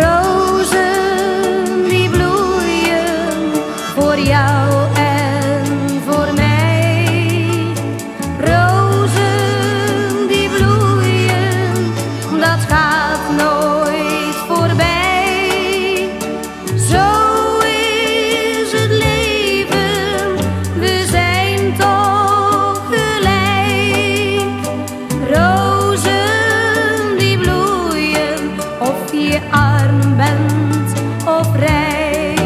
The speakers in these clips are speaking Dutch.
rozen die bloeien voor jou. Bent of rijk.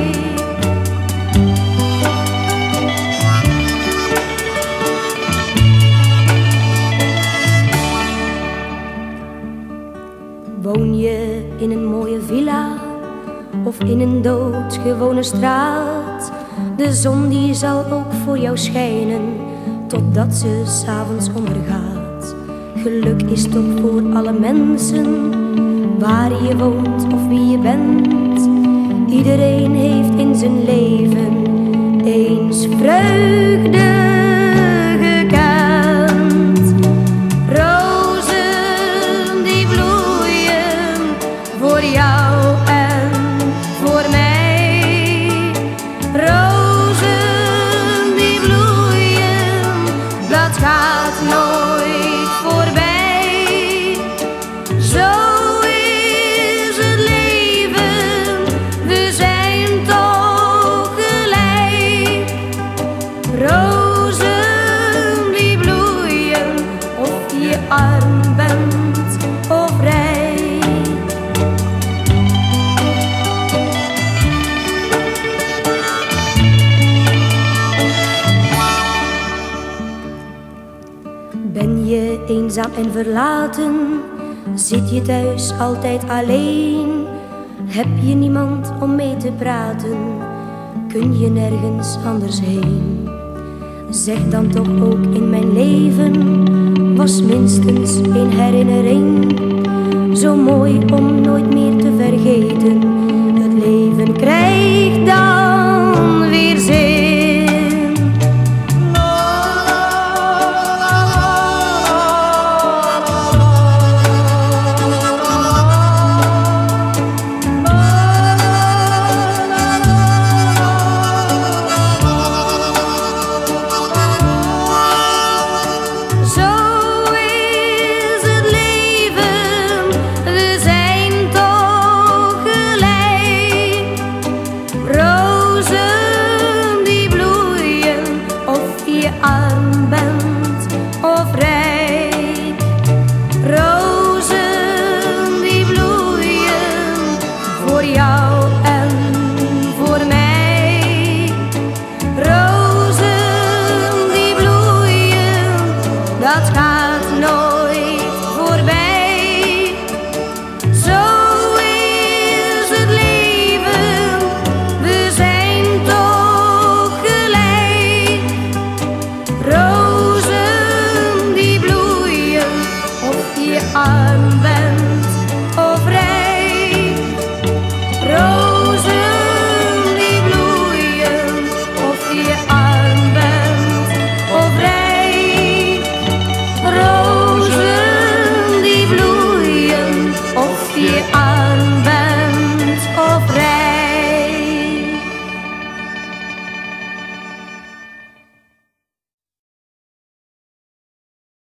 Woon je in een mooie villa of in een doodgewone straat? De zon die zal ook voor jou schijnen totdat ze s'avonds ondergaat. Geluk is toch voor alle mensen, waar je woont of wie je bent. Iedereen heeft in zijn leven eens vreugde arm bent of rijk. Ben je eenzaam en verlaten? Zit je thuis altijd alleen? Heb je niemand om mee te praten? Kun je nergens anders heen? Zeg dan toch ook in mijn leven was minstens een herinnering. Zo mooi om nooit meer te vergeten. God's kind.